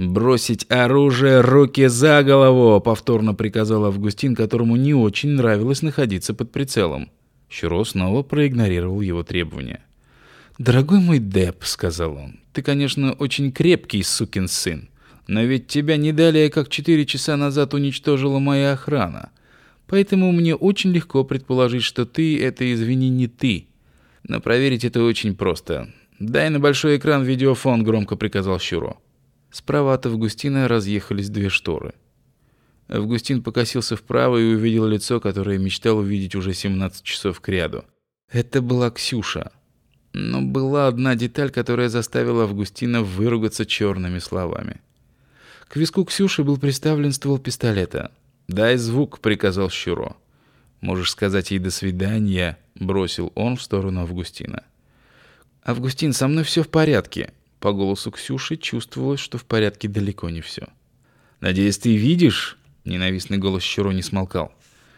«Бросить оружие, руки за голову!» — повторно приказал Августин, которому не очень нравилось находиться под прицелом. Щуро снова проигнорировал его требования. «Дорогой мой Деп», — сказал он, — «ты, конечно, очень крепкий сукин сын, но ведь тебя не далее, как четыре часа назад уничтожила моя охрана. Поэтому мне очень легко предположить, что ты — это, извини, не ты. Но проверить это очень просто. Дай на большой экран видеофон», — громко приказал Щуро. Справа от Августина разъехались две шторы. Августин покосился вправо и увидел лицо, которое мечтал увидеть уже 17 часов кряду. Это была Ксюша. Но была одна деталь, которая заставила Августина выругаться черными словами. К виску Ксюши был приставлен ствол пистолета. «Дай звук», — приказал Щуро. «Можешь сказать ей «до свидания», — бросил он в сторону Августина. «Августин, со мной все в порядке». По голосу Ксюши чувствовалось, что в порядке далеко не все. «Надеюсь, ты видишь?» — ненавистный голос Щуро не смолкал.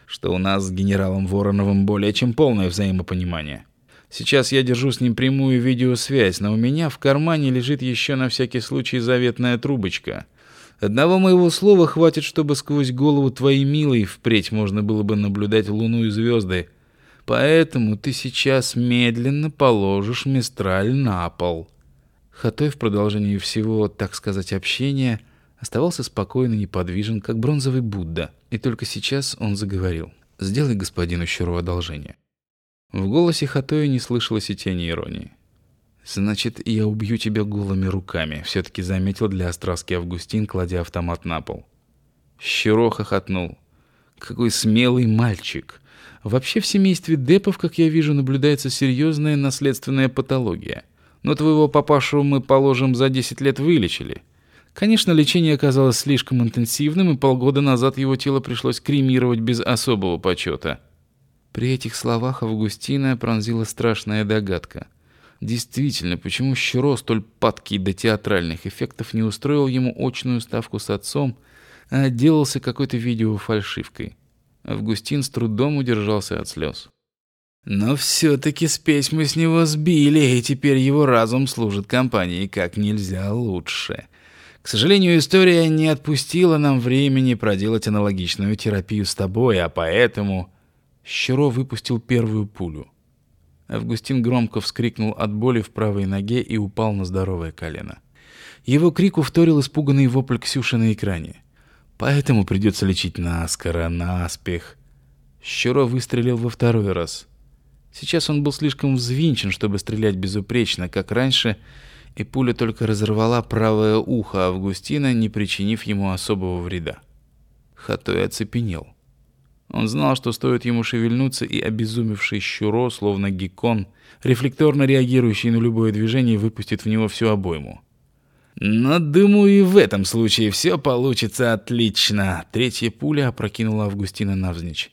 «Что у нас с генералом Вороновым более чем полное взаимопонимание. Сейчас я держу с ним прямую видеосвязь, но у меня в кармане лежит еще на всякий случай заветная трубочка — Одного моего слова хватит, чтобы сквозь голову твоей милой впредь можно было бы наблюдать луну и звезды. Поэтому ты сейчас медленно положишь мистраль на пол». Хатой в продолжении всего, так сказать, общения оставался спокойно неподвижен, как бронзовый Будда, и только сейчас он заговорил. «Сделай господину Щуру одолжение». В голосе Хатоя не слышалось и тени иронии. «Значит, я убью тебя голыми руками», — все-таки заметил для остраски Августин, кладя автомат на пол. Щиро хохотнул. «Какой смелый мальчик! Вообще в семействе Депов, как я вижу, наблюдается серьезная наследственная патология. Но твоего папашу мы, положим, за 10 лет вылечили. Конечно, лечение оказалось слишком интенсивным, и полгода назад его тело пришлось кремировать без особого почета». При этих словах Августина пронзила страшная догадка — Действительно, почему Щуро, столь падкий до театральных эффектов, не устроил ему очную ставку с отцом, а отделался какой-то видеофальшивкой? Августин с трудом удержался от слез. Но все-таки спесь мы с него сбили, и теперь его разум служит компании как нельзя лучше. К сожалению, история не отпустила нам времени проделать аналогичную терапию с тобой, а поэтому... Щуро выпустил первую пулю. Августин громко вскрикнул от боли в правой ноге и упал на здоровое колено. Его крику вторил испуганный вопль Ксюши на экране. «Поэтому придется лечить наскоро, наспех». Щуро выстрелил во второй раз. Сейчас он был слишком взвинчен, чтобы стрелять безупречно, как раньше, и пуля только разорвала правое ухо Августина, не причинив ему особого вреда. Хатой оцепенел. Он знал, что стоит ему шевельнуться, и обезумевший щуро, словно геккон, рефлекторно реагирующий на любое движение, выпустит в него всю обойму. «Но, думаю, и в этом случае все получится отлично!» Третья пуля опрокинула Августина навзничь.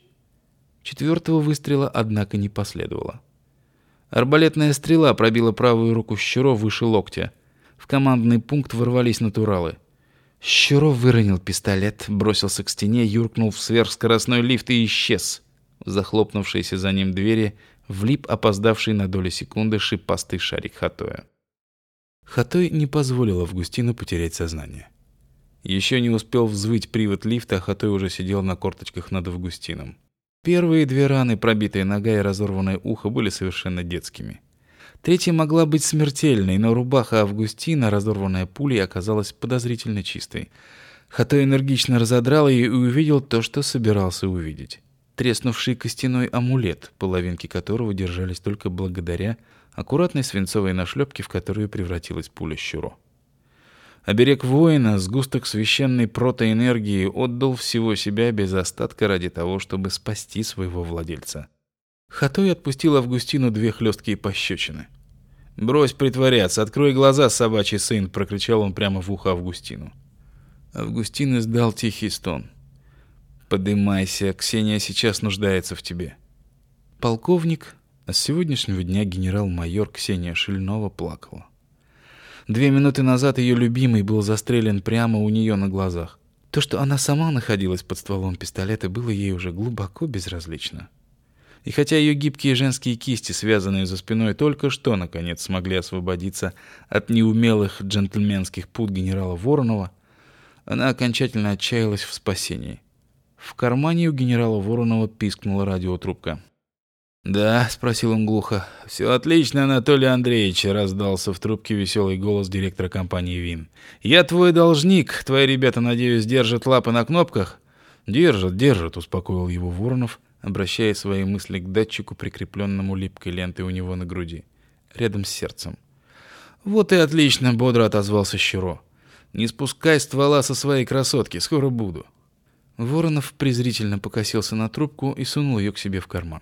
Четвертого выстрела, однако, не последовало. Арбалетная стрела пробила правую руку Щуро выше локтя. В командный пункт ворвались натуралы — Щуров выронил пистолет, бросился к стене, юркнул в сверхскоростной лифт и исчез. В захлопнувшейся за ним двери влип опоздавший на долю секунды шипастый шарик Хатоя. Хатой не позволил Августину потерять сознание. Еще не успел взвыть привод лифта, а Хатой уже сидел на корточках над Августином. Первые две раны, пробитая нога и разорванное ухо, были совершенно детскими. Третья могла быть смертельной, но рубаха Августина, разорванная пулей, оказалась подозрительно чистой. Хато энергично разодрал ее и увидел то, что собирался увидеть. Треснувший костяной амулет, половинки которого держались только благодаря аккуратной свинцовой нашлепке, в которую превратилась пуля щуро. Оберег воина, сгусток священной протоэнергии, отдал всего себя без остатка ради того, чтобы спасти своего владельца. Хатой отпустил Августину две хлесткие пощечины. «Брось притворяться, открой глаза, собачий сын!» — прокричал он прямо в ухо Августину. Августин издал тихий стон. «Подымайся, Ксения сейчас нуждается в тебе». Полковник, а с сегодняшнего дня генерал-майор Ксения Шильнова плакала. Две минуты назад ее любимый был застрелен прямо у нее на глазах. То, что она сама находилась под стволом пистолета, было ей уже глубоко безразлично. И хотя ее гибкие женские кисти, связанные за спиной, только что, наконец, смогли освободиться от неумелых джентльменских пут генерала Воронова, Она окончательно отчаялась в спасении. В кармане у генерала Воронова пискнула радиотрубка. «Да», — спросил он глухо. «Все отлично, Анатолий Андреевич», — раздался в трубке веселый голос директора компании «Вин». «Я твой должник. Твои ребята, надеюсь, держат лапы на кнопках?» «Держат, держат», — успокоил его Воронов, обращая свои мысли к датчику, прикрепленному липкой лентой у него на груди, рядом с сердцем. «Вот и отлично», — бодро отозвался Щуро. «Не спускай ствола со своей красотки, скоро буду». Воронов презрительно покосился на трубку и сунул ее к себе в карман.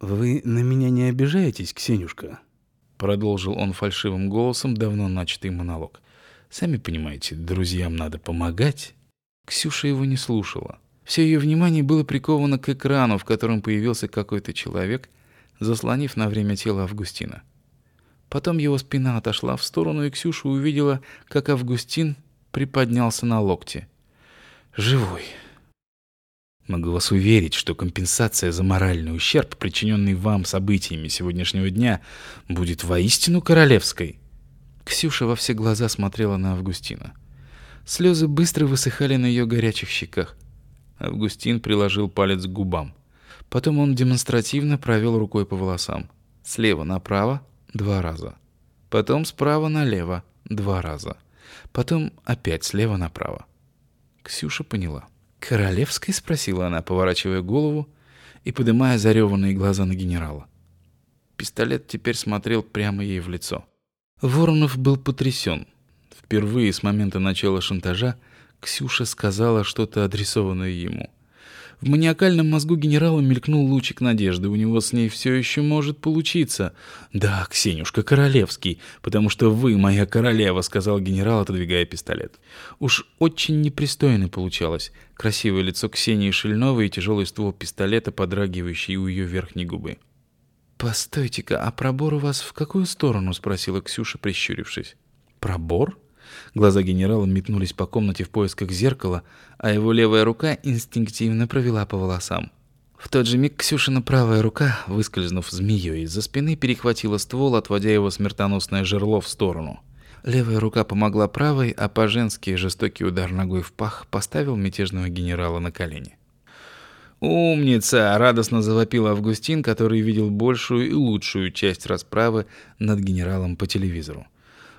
«Вы на меня не обижаетесь, Ксенюшка?» Продолжил он фальшивым голосом давно начатый монолог. «Сами понимаете, друзьям надо помогать». Ксюша его не слушала. Все ее внимание было приковано к экрану, в котором появился какой-то человек, заслонив на время тело Августина. Потом его спина отошла в сторону, и Ксюша увидела, как Августин приподнялся на локте. «Живой!» Могу вас уверить, что компенсация за моральный ущерб, причиненный вам событиями сегодняшнего дня, будет воистину королевской. Ксюша во все глаза смотрела на Августина. Слезы быстро высыхали на ее горячих щеках. Августин приложил палец к губам. Потом он демонстративно провел рукой по волосам. Слева направо два раза. Потом справа налево два раза. Потом опять слева направо. Ксюша поняла. «Королевской?» — спросила она, поворачивая голову и поднимая зареванные глаза на генерала. Пистолет теперь смотрел прямо ей в лицо. Воронов был потрясен. Впервые с момента начала шантажа Ксюша сказала что-то адресованное ему. В маниакальном мозгу генерала мелькнул лучик надежды. У него с ней все еще может получиться. «Да, Ксенюшка Королевский, потому что вы моя королева», — сказал генерал, отодвигая пистолет. Уж очень непристойно получалось. Красивое лицо Ксении Шельновой и тяжелый ствол пистолета, подрагивающий у ее верхней губы. «Постойте-ка, а пробор у вас в какую сторону?» — спросила Ксюша, прищурившись. «Пробор?» Глаза генерала метнулись по комнате в поисках зеркала, а его левая рука инстинктивно провела по волосам. В тот же миг Ксюшина правая рука, выскользнув змеей из-за спины, перехватила ствол, отводя его смертоносное жерло в сторону. Левая рука помогла правой, а по-женски жестокий удар ногой в пах поставил мятежного генерала на колени. «Умница!» — радостно завопил Августин, который видел большую и лучшую часть расправы над генералом по телевизору.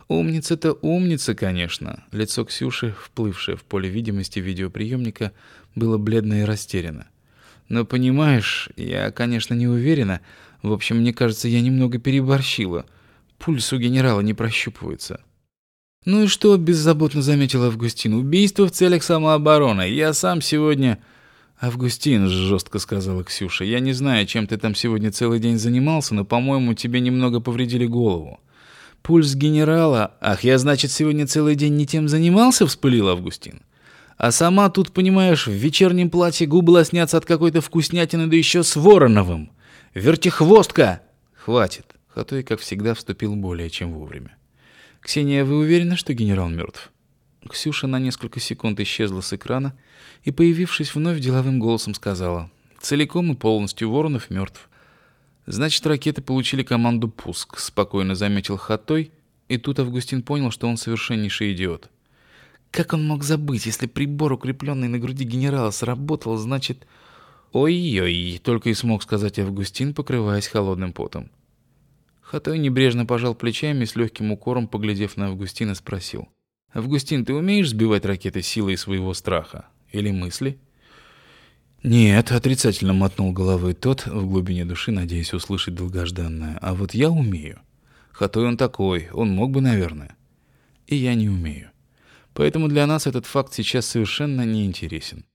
Умница-то умница, конечно. Лицо Ксюши, вплывшее в поле видимости видеоприемника, было бледно и растеряно. Но понимаешь, я, конечно, не уверена. В общем, мне кажется, я немного переборщила. Пульс у генерала не прощупывается. Ну и что, беззаботно заметил Августин. Убийство в целях самообороны. Я сам сегодня... «Августин», — жестко сказала Ксюша, — «я не знаю, чем ты там сегодня целый день занимался, но, по-моему, тебе немного повредили голову. Пульс генерала. Ах, я, значит, сегодня целый день не тем занимался, вспылил Августин. А сама тут, понимаешь, в вечернем платье губы лоснятся от какой-то вкуснятины, да еще с Вороновым. Вертихвостка! Хватит. Хатой, как всегда, вступил более чем вовремя. «Ксения, вы уверены, что генерал мертв?» Ксюша на несколько секунд исчезла с экрана и, появившись вновь, деловым голосом сказала. «Целиком и полностью Воронов мертв. Значит, ракеты получили команду «пуск», спокойно заметил Хатой, и тут Августин понял, что он совершеннейший идиот. Как он мог забыть, если прибор, укрепленный на груди генерала, сработал, значит... Ой-ой, только и смог сказать Августин, покрываясь холодным потом. Хатой небрежно пожал плечами и с легким укором, поглядев на Августина, спросил. «Августин, ты умеешь сбивать ракеты силой своего страха? Или мысли?» «Нет», — отрицательно мотнул головой тот, в глубине души надеясь услышать долгожданное. «А вот я умею. Хатой он такой, он мог бы, наверное. И я не умею. Поэтому для нас этот факт сейчас совершенно не интересен.